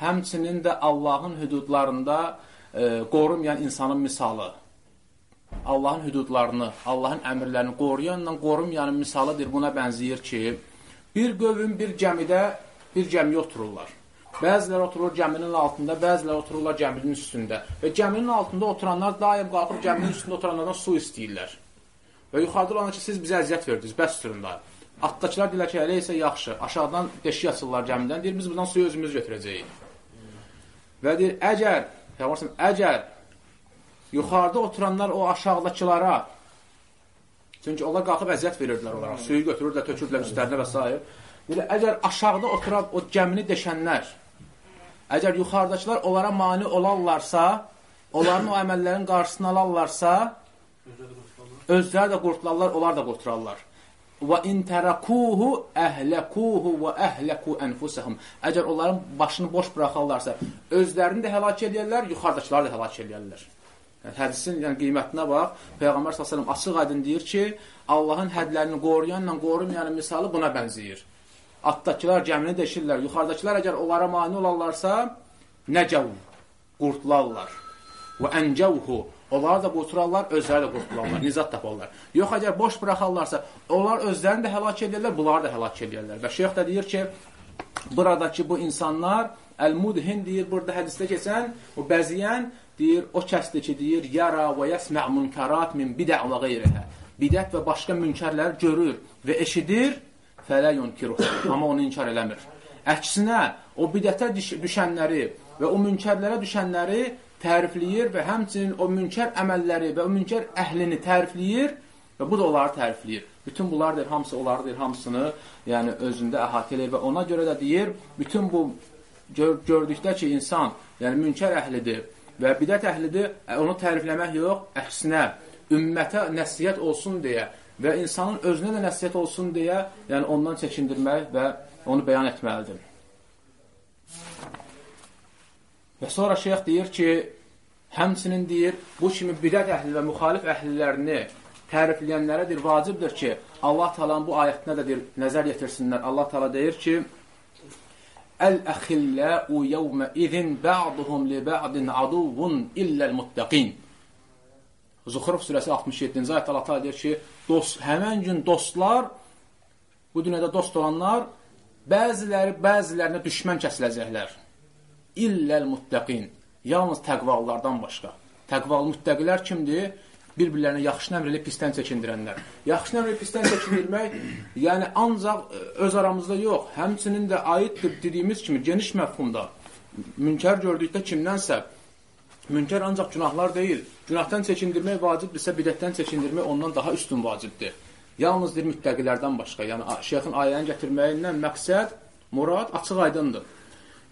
həmçinin də Allahın hüdudlarında e, qorunmayan insanın misalı. Allahın hüdudlarını, Allahın əmrlərini qoruyanla qorunmayanın misalıdır. Buna bənzəyir ki, bir qövüm bir gəmidə bir gəmiyə otururlar. Bəziləri oturur gəminin altında, bəziləri otururlar gəminin üstündə. Və gəminin altında oturanlar daim qalxıb gəminin üstündə oturanlardan su istəyirlər. Və yuxarıda olanlar ki, siz bizə əziyyət verdiniz, bəs sürün da. Atdakılar deyirlər ki, elə isə yaxşı. Aşağıdan deşik açırlar gəmidən, deyir, biz buradan suyu özümüz götürəcəyik. Və deyir, əgər, Peyğəmbər əgər yuxarıda oturanlar o aşağıdakılara, çünki onlar qalxıb əziyyət verirdilər onlara, suyu götürürdülər, tökürdülər üstlərinə və s. Deyir, əgər aşağıda oturab o gəmini deşənlər, əgər yuxarıdakılar onlara mani olarlarsa, onların o əməllərin qarşısını alarlarsa, özləri də qurtularlar, onlar da qurturarlar. Və in tərəkuhu əhləkuhu və əhləku ənfusəhum. Əgər onların başını boş buraxarlarsa, özlərini də həlak edərlər, yuxarıdakıları da həlak edərlər. Yəni, hədisin yəni, qiymətinə bax, Peyğəmbər s.ə.v açıq aydın deyir ki, Allahın hədlərini qoruyanla qorunmayanın misalı buna bənzəyir. Atdakılar gəmini deşirlər, yuxarıdakılar əgər onlara mani olarlarsa, nəcəv, qurtlarlar. Və əncəvhu, onları da qurturarlar, özləri də qurtularlar, nizat taparlar. Yox, əgər boş buraxarlarsa, onlar özlərini də həlak edirlər, bunları da həlak edirlər. Və şeyx də deyir ki, buradakı bu insanlar Əl-Mudhin deyir, burada hədisdə keçən, o bəziyən deyir, o kəsdir ki, deyir, yara və yəsmə münkarat min bidə və qeyrəhə. Bidət və başqa münkərlər görür və eşidir, fələ yunkiruh, amma onu inkar eləmir. Əksinə, o bidətə düşənləri və o münkərlərə düşənləri tərifləyir və həmçinin o münkər əməlləri və o münkər əhlini tərifləyir və bu da onları tərifləyir. Bütün bunlar deyir, hamısı onları deyir, hamısını yəni özündə əhatə edir və ona görə də deyir, bütün bu gör gördükdə ki, insan yəni münkər əhlidir və bidət əhlidir, onu tərifləmək yox, əksinə ümmətə nəsiyyət olsun deyə və insanın özünə də nəsiyyət olsun deyə, yəni ondan çəkindirmək və onu bəyan etməlidir. Və sonra şeyx deyir ki, həmsinin deyir, bu kimi bidət əhli və müxalif əhlilərini tərifləyənlərədir, vacibdir ki, Allah talan bu ayətində də deyir, nəzər yetirsinlər. Allah tala deyir ki, Əl-əxilləu yevmə izin bə'duhum li bə'din aduvun illəl muttəqin. Zuxruf surəsi 67-ci ayət Allah tala deyir ki, dost, həmən gün dostlar, bu dünyada dost olanlar, bəziləri bəzilərinə düşmən kəsiləcəklər illəl muttəqin. Yalnız təqvalılardan başqa. Təqvalı müttəqilər kimdir? Bir-birlərinə yaxşı nəmr eləyib pisdən çəkindirənlər. Yaxşı nəmr eləyib pisdən çəkindirmək, yəni ancaq e, öz aramızda yox, həmçinin də aiddir dediyimiz kimi geniş məfhumda. Münkər gördükdə kimdənsə, münkər ancaq günahlar deyil. Günahdan çəkindirmək vacibdirsə, bidətdən çəkindirmək ondan daha üstün vacibdir. Yalnızdır müttəqilərdən başqa. Yəni şeyxin ayəni gətirməyindən məqsəd, murad açıq aydındır.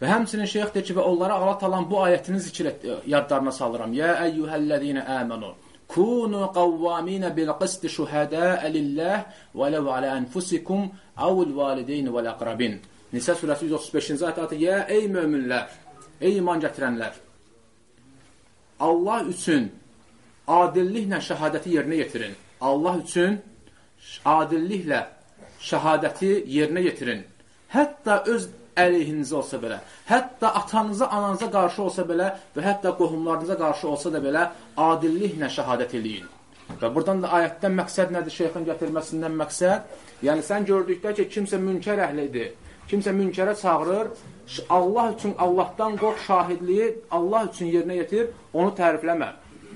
Və həmçinin şeyx deyir ki, və onlara Allah talan bu ayətini zikr et, yadlarına salıram. Yə əyyuhəl-ləzīnə əmənu. Kunu qavvaminə bil-qist şuhədəə lilləh və ləv alə ənfusikum avul valideyn və ləqrabin. Nisə surəsi 135-ci ayətdə Yə ey möminlər, ey iman gətirənlər. Allah üçün adilliklə şəhadəti yerinə yetirin. Allah üçün adilliklə şəhadəti yerinə yetirin. Hətta öz əleyhinizə olsa belə, hətta atanıza, ananıza qarşı olsa belə və hətta qohumlarınıza qarşı olsa da belə adilliklə şəhadət eləyin. Və buradan da ayətdən məqsəd nədir? Şeyxin gətirməsindən məqsəd, yəni sən gördükdə ki, kimsə münkər əhlidir, kimsə münkərə çağırır, Allah üçün Allahdan qorx şahidliyi Allah üçün yerinə yetir, onu tərifləmə.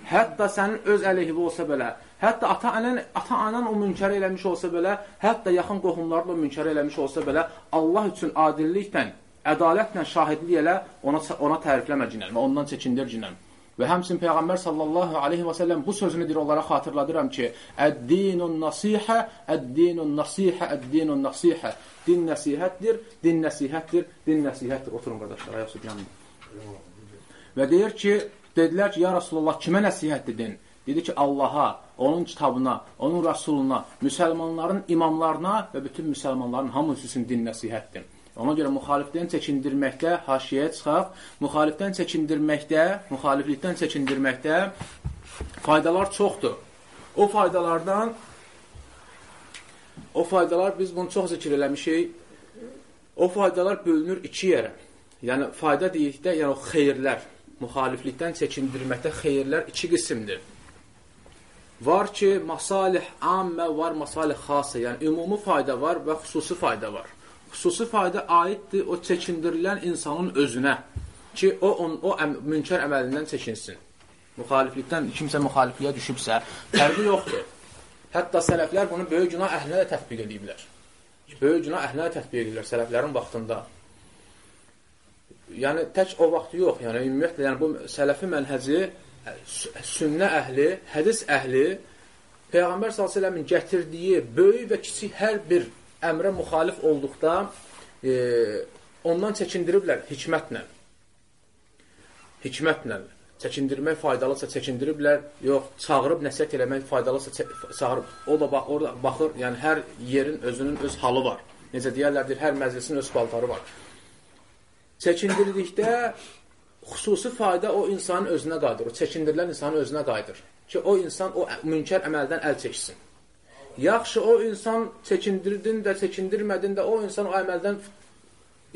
Hətta sənin öz əleyhivə olsa belə, Hətta ata-anan ata-anan o münkər eləmiş olsa belə, hətta yaxın qohumların o münkər eləmiş olsa belə, Allah üçün adilliklə, ədalətlə şahidlik elə, ona ona tərifləmə cinən və ondan çəkindir cinən. Və həmçin Peyğəmbər sallallahu aleyhi və səlləm bu sözünü deyir onlara xatırladıram ki, Əd-dinun nasihə, əd-dinun nasihə, əd-dinun nasihə. Din nəsihətdir, din nəsihətdir, din nəsihətdir. Oturun qardaşlar, ayaq süt yanında. Və deyir ki, dedilər ki, ya Rasulullah, kimə nəsihətdir din? Dedi ki, Allaha, onun kitabına, onun rəsuluna, müsəlmanların imamlarına və bütün müsəlmanların hamısı üçün din nəsihətdir. Ona görə müxalifdən çəkindirməkdə haşiyə çıxaq, müxalifdən çəkindirməkdə, müxaliflikdən çəkindirməkdə faydalar çoxdur. O faydalardan o faydalar biz bunu çox zikr eləmişik. O faydalar bölünür iki yerə. Yəni fayda deyikdə, yəni o xeyirlər, müxaliflikdən çəkindirməkdə xeyirlər iki qismdir. Var ki, masalih ammə, var masalih xasə, yəni ümumi fayda var və xüsusi fayda var. Xüsusi fayda aiddir o çəkindirilən insanın özünə ki, o, on, o əm, münkər əməlindən çəkinsin. Müxaliflikdən kimsə müxalifliyə düşübsə, fərqi yoxdur. Hətta sələflər bunu böyük günah əhlinə də tətbiq ediblər. Böyük günah əhlinə də tətbiq edirlər sələflərin vaxtında. Yəni, tək o vaxt yox, yəni ümumiyyətlə, yəni bu sələfi mənhəci sünnə əhli, hədis əhli Peyğəmbər s.ə.v-in gətirdiyi böyük və kiçik hər bir əmrə müxalif olduqda e, ondan çəkindiriblər hikmətlə. Hikmətlə. Çəkindirmək faydalısa çəkindiriblər, yox, çağırıb nəsiyyət eləmək faydalısa çağırıb. O da bax, orada baxır, yəni hər yerin özünün öz halı var. Necə deyərlərdir, hər məclisin öz paltarı var. Çəkindirdikdə xüsusi fayda o insanın özünə qayıdır. O çəkindirilən insanın özünə qayıdır. Ki, o insan o münkər əməldən əl çəksin. Yaxşı, o insan çəkindirdin də, çəkindirmədin də, o insan o əməldən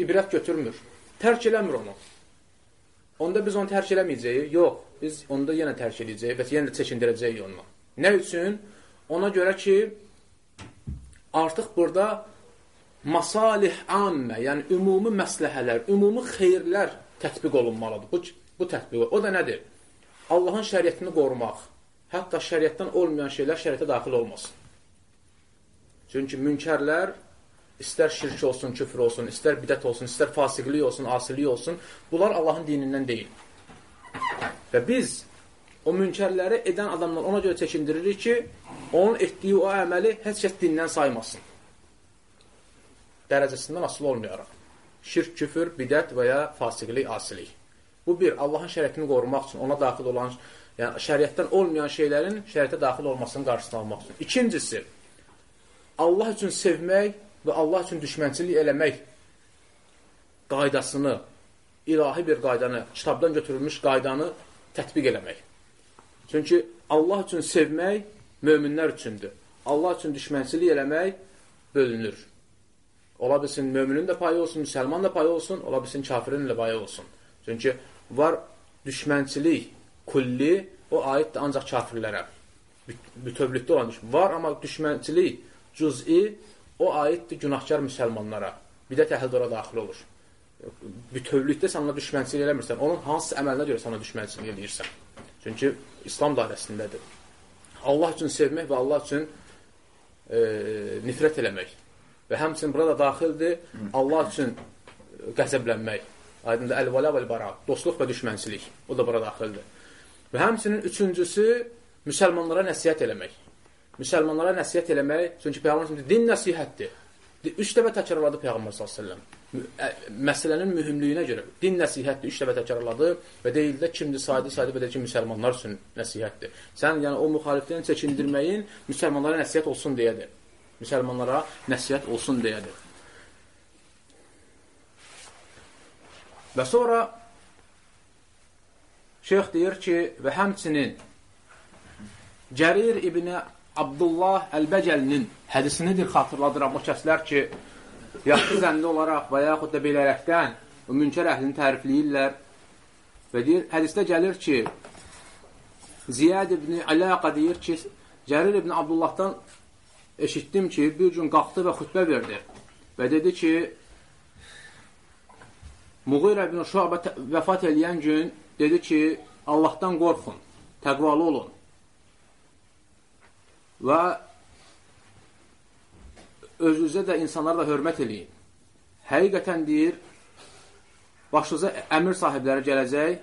ibrət götürmür. Tərk eləmir onu. Onda biz onu tərk eləməyəcəyik. Yox, biz onda yenə tərk edəcəyik və yenə çəkindirəcəyik onunla. Nə üçün? Ona görə ki, artıq burada masalih ammə, yəni ümumi məsləhələr, ümumi xeyirlər tətbiq olunmalıdır. Bu, bu tətbiq. O da nədir? Allahın şəriətini qorumaq. Hətta şəriətdən olmayan şeylər şəriətə daxil olmasın. Çünki münkərlər istər şirk olsun, küfr olsun, istər bidət olsun, istər fasiqlik olsun, asilik olsun, bunlar Allahın dinindən deyil. Və biz o münkərləri edən adamlar ona görə çəkindiririk ki, onun etdiyi o əməli heç kəs dindən saymasın. Dərəcəsindən asılı olmayaraq. Şirk, küfür, bidət və ya fasiqlik, asilik. Bu bir, Allahın şəriətini qorumaq üçün, ona daxil olan, yəni şəriətdən olmayan şeylərin şəriətə daxil olmasının qarşısını almaq üçün. İkincisi, Allah üçün sevmək və Allah üçün düşmənçilik eləmək qaydasını, ilahi bir qaydanı, kitabdan götürülmüş qaydanı tətbiq eləmək. Çünki Allah üçün sevmək möminlər üçündür. Allah üçün düşmənçilik eləmək bölünür. Ola bilsin möminin də payı olsun, müsəlman da payı olsun, ola bilsin kafirin də payı olsun. Çünki var düşmənçilik kulli, o aiddir ancaq kafirlərə. Bütövlükdə olan düşmən. Var, amma düşmənçilik cüz'i, o aiddir günahkar müsəlmanlara. Bidət əhli ora daxil olur. Bütövlükdə sən ona düşmənçilik eləmirsən. Onun hansı əməlinə görə sana düşmənçilik eləyirsən. Çünki İslam dairəsindədir. Allah üçün sevmək və Allah üçün e, nifrət eləmək. Və həmçinin burada daxildir Allah üçün qəzəblənmək. Aydındır, əl-vələ vəl-bara, dostluq və düşmənçilik. O da bura daxildir. Və həmçinin üçüncüsü, müsəlmanlara nəsiyyət eləmək. Müsəlmanlara nəsiyyət eləmək, çünki Peyğəmbər din nəsihətdir. Üç dəfə təkrarladı Peyğəmbər s.ə.v. Məsələnin mühümlüyünə görə din nəsihətdir, üç dəfə təkrarladı və deyildi kimdir saydı, saydı və deyil ki, müsəlmanlar üçün nəsihətdir. Sən yəni o müxalifdən çəkindirməyin müsəlmanlara nəsihət olsun deyədir. Müsəlmanlara nəsihət olsun deyədir. Və sonra şeyx deyir ki, və həmçinin Cərir ibn Abdullah Əl-Bəcəlinin hədisinidir xatırladıram o kəslər ki, yaxşı zənli olaraq və yaxud da belərəkdən o münkər əhlini tərifləyirlər və deyir, hədisdə gəlir ki, Ziyad ibn Əlaqa deyir ki, Cərir ibn Abdullahdan eşitdim ki, bir gün qalxdı və xütbə verdi və dedi ki, Muğir ibn Şuabə vəfat eləyən gün dedi ki, Allahdan qorxun, təqvalı olun və özünüzə də insanlara da hörmət eləyin. Həqiqətən deyir, başınıza əmir sahibləri gələcək,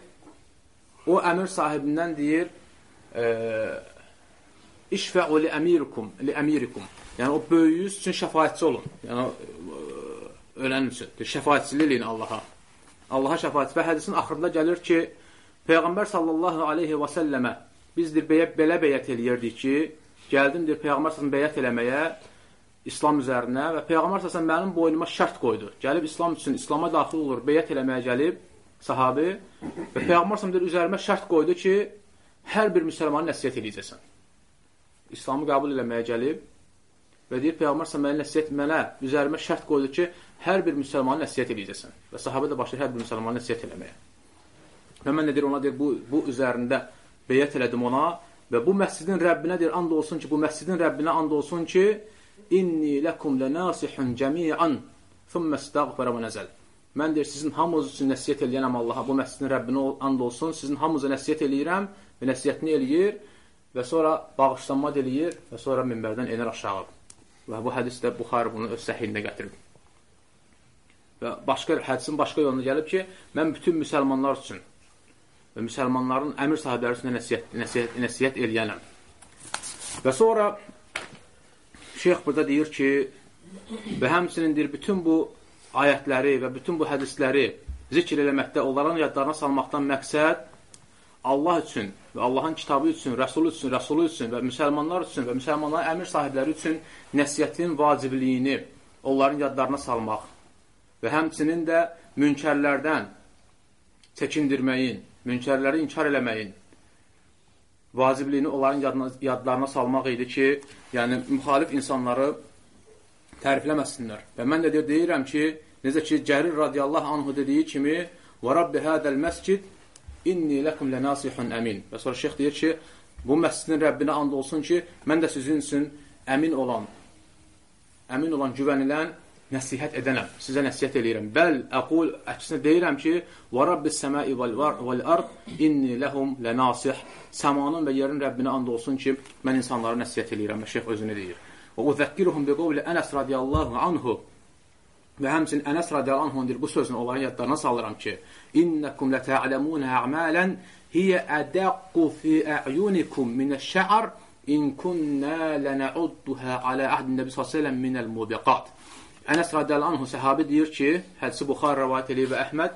o əmir sahibindən deyir, e, işfəu li əmirikum, li əmirikum. Yəni, o böyüyüz üçün şəfayətçi olun. Yəni, ölən üçün. Şəfayətçilik eləyin Allaha. Allaha şəfaət. Və hədisin axırında gəlir ki, Peyğəmbər sallallahu aleyhi və səlləmə bizdir beyə, belə bəyət eləyirdik ki, gəldimdir Peyğəmbər sallallahu bəyət eləməyə İslam üzərinə və Peyğəmbər sallallahu mənim boynuma şərt qoydu. Gəlib İslam üçün İslama daxil olur, bəyət eləməyə gəlib sahabi və Peyğəmbər sallallahu üzərimə şərt qoydu ki, hər bir müsəlmanı nəsiyyət eləyəcəksən. İslamı qəbul eləməyə gəlib və deyir Peyğəmbər sallallahu mənə nəsiyyət mənə üzərimə şərt qoydu ki, hər bir müsəlmanı nəsiyyət edəcəksən. Və sahabə də başlayır hər bir müsəlmanı nəsiyyət eləməyə. Və mən nə deyir ona deyir bu bu üzərində beyət elədim ona və bu məscidin Rəbbinə deyir and olsun ki, bu məscidin Rəbbinə and olsun ki, inni lakum lanasihun cami'an thumma astaghfara və nazal. Mən deyir sizin hamınız üçün nəsiyyət eləyirəm Allaha, bu məscidin Rəbbinə and olsun, sizin hamınıza nəsiyyət eləyirəm və nəsiyyətini eləyir və sonra bağışlanma eləyir və sonra minbərdən enir aşağı. Və bu hədis də Buxarı bunu öz səhihində gətirib. Və başqa hədisin başqa yolunda gəlib ki, mən bütün müsəlmanlar üçün və müsəlmanların əmir sahibləri üçün nəsiyyət, nəsiyyət, nəsiyyət eləyənəm. Və sonra şeyx burada deyir ki, və həmçinin deyir, bütün bu ayətləri və bütün bu hədisləri zikr eləməkdə, onların yadlarına salmaqdan məqsəd Allah üçün və Allahın kitabı üçün, Rəsulu üçün, Rəsulu üçün və müsəlmanlar üçün və müsəlmanların əmir sahibləri üçün nəsiyyətin vacibliyini onların yadlarına salmaq və həmçinin də münkərlərdən çəkindirməyin, münkərləri inkar eləməyin vacibliyini onların yadına, yadlarına salmaq idi ki, yəni müxalif insanları tərifləməsinlər. Və mən də deyir, deyirəm ki, necə ki, Cərir radiyallahu anhu dediyi kimi və Rabbi hədəl məscid inni ləkum lənasihun əmin. Və sonra şeyx deyir ki, bu məscidin Rəbbinə and olsun ki, mən də sizin üçün əmin olan, əmin olan, güvənilən nəsihət edənəm, sizə nəsihət eləyirəm. Bəl əqul əksinə deyirəm ki, "Və Rabbis səmai vəl ard inni lehum lenasih." Səmanın və yerin Rəbbinə and olsun ki, mən insanlara nəsihət eləyirəm və şeyx özünü deyir. Və uzəkkiruhum bi qawli Ənas radiyallahu anhu və həmçin Ənəs radiyallahu anhu deyir bu sözünü onların yadlarına salıram ki, "İnnekum lata'lamun a'malan hiya adaqqu fi a'yunikum min ash-sha'r in kunna lana'udduha ala ahd an-nabi sallallahu alayhi ve sellem min al-mubiqat." Ənəs radiyallahu anhu səhabi deyir ki, hədisi Buxar rivayet edir və Əhməd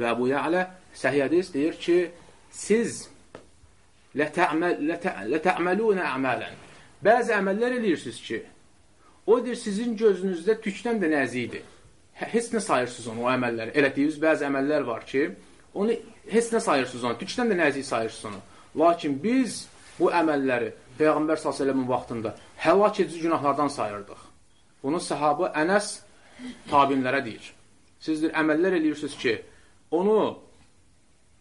və Əbu Ya'la səhih hədis deyir ki, siz lətə'məlunə əmələn. Bəzi əməllər eləyirsiniz ki, o deyir sizin gözünüzdə tükdən də nəzikdir. Heç nə sayırsınız onu, o əməlləri. Elədiyiniz bəzi əməllər var ki, onu heç nə sayırsınız onu, tükdən də nəzik sayırsınız onu. Lakin biz bu əməlləri Peyğəmbər s.ə.v-in vaxtında həlak edici günahlardan sayırdıq. Bunu səhabı Ənəs tabinlərə deyir. Sizdir, əməllər eləyirsiniz ki, onu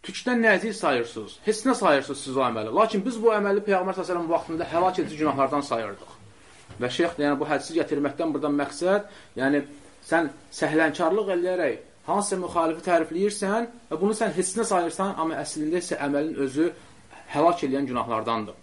tükdən nəzik sayırsınız, heç nə sayırsınız siz o əməli. Lakin biz bu əməli Peyğəmbər s.ə.v vaxtında həlak edici günahlardan sayırdıq. Və şeyx, yəni bu hədisi gətirməkdən buradan məqsəd, yəni sən səhlənkarlıq eləyərək hansısa müxalifi tərifləyirsən və bunu sən heç nə sayırsan, amma əslində isə əməlin özü həlak edən günahlardandır.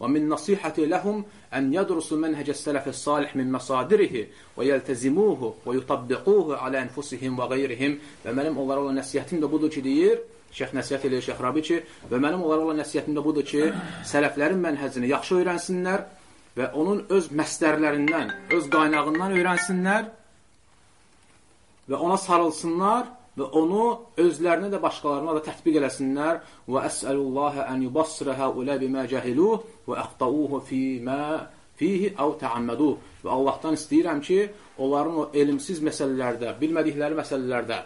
ومن نصيحتي لهم أن يدرسوا منهج السلف الصالح من مصادره ويلتزموه ويطبقوه على أنفسهم وغيرهم və mənim onlara olan nəsiyyətim də budur ki, deyir, Şeyx nəsiyyət eləyir Şeyx Rabi ki, və mənim onlara olan nəsiyyətim də budur ki, sələflərin mənhəzini yaxşı öyrənsinlər və onun öz məsdərlərindən, öz qaynağından öyrənsinlər və ona sarılsınlar və onu özlərinə də başqalarına da tətbiq eləsinlər. Və əsəlullaha ən yubassira haula bima cahiluh və əxtauhu fima fihi aw ta'ammadu və Allahdan istəyirəm ki, onların o elmsiz məsələlərdə, bilmədikləri məsələlərdə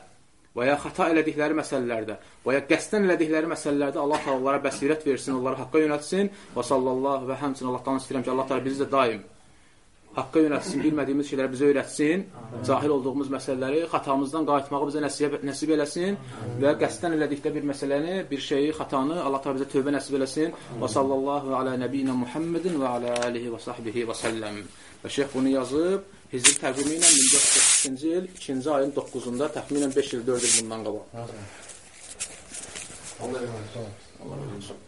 və ya xəta elədikləri məsələlərdə və ya qəsdən elədikləri məsələlərdə Allah onlara bəsirət versin, onları haqqa yönəltsin. Və sallallahu və həmçinin Allahdan istəyirəm ki, Allah təala bizi də daim haqqa yönətsin, bilmədiyimiz şeyləri bizə öyrətsin, cahil olduğumuz məsələləri, xatamızdan qayıtmağı bizə nəsib, nəsib eləsin və qəsdən elədikdə bir məsələni, bir şeyi, xatanı Allah ta bizə tövbə nəsib eləsin. Və sallallahu alə nəbiyinə Muhammedin və alə alihi və sahbihi və səlləm. Və şeyx bunu yazıb, hicri təqvimi ilə 1442-ci il 2-ci ayın 9-unda təxminən 5 il, 4 il bundan qabaq. Allah razı olsun. Allah razı olsun.